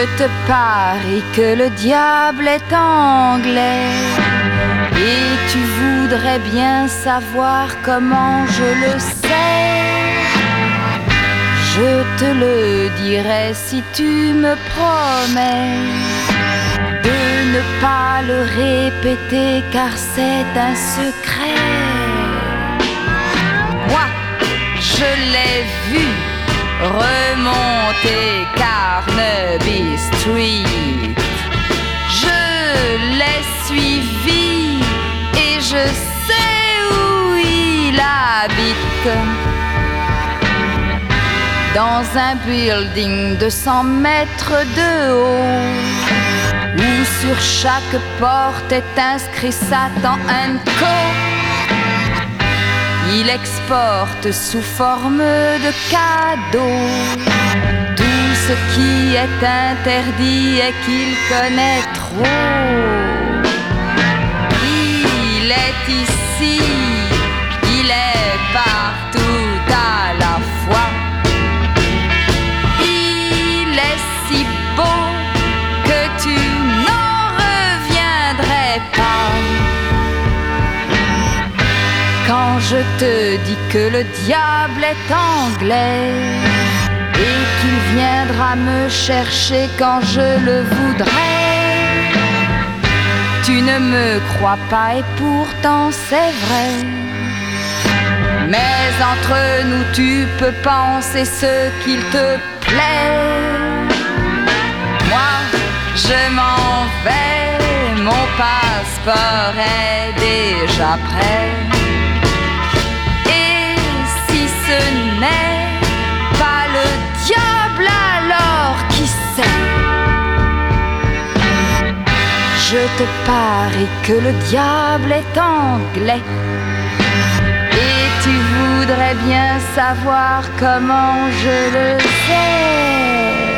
Je te parie que le diable est anglais. Et tu voudrais bien savoir comment je le sais. Je te le dirai si tu me promets de ne pas le répéter car c'est un secret. Moi, je l'ai vu remonter Carnaby Street. Je l'ai suivi et je sais où il habite. Dans un building de 100 mètres de haut, où sur chaque porte est inscrit Satan Co. Il exporte sous forme de cadeaux tout ce qui est interdit et qu'il connaît trop. Il est ici, je te dis que le diable est anglais et qu'il viendra me chercher quand je le voudrais. Tu ne me crois pas et pourtant c'est vrai. Mais entre nous tu peux penser ce qu'il te plaît. Moi je m'en vais, mon passeport est déjà prêt. Je te parie que le diable est anglais. Et tu voudrais bien savoir comment je le sais.